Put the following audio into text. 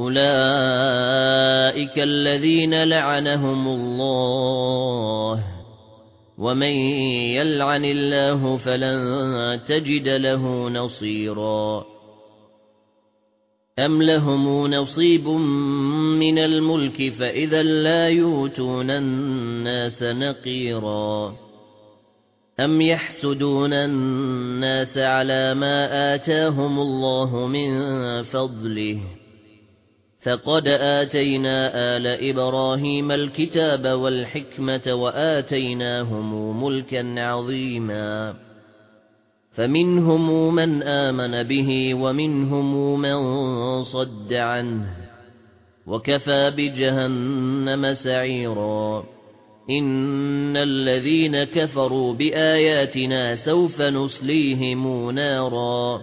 أولئك الذين لعنهم الله ومن يلعن الله فلن تجد له نصيرا أم لهم نصيب من الملك فإذا لا يؤتون الناس نقيرا أم يحسدون الناس على ما آتاهم الله من فضله فقد آتينا آل إبراهيم الكتاب والحكمة وآتيناهم ملكا عظيما فمنهم من آمن به ومنهم من صد عنه وكفى بجهنم سعيرا إن الذين كفروا بآياتنا سوف نسليهم نارا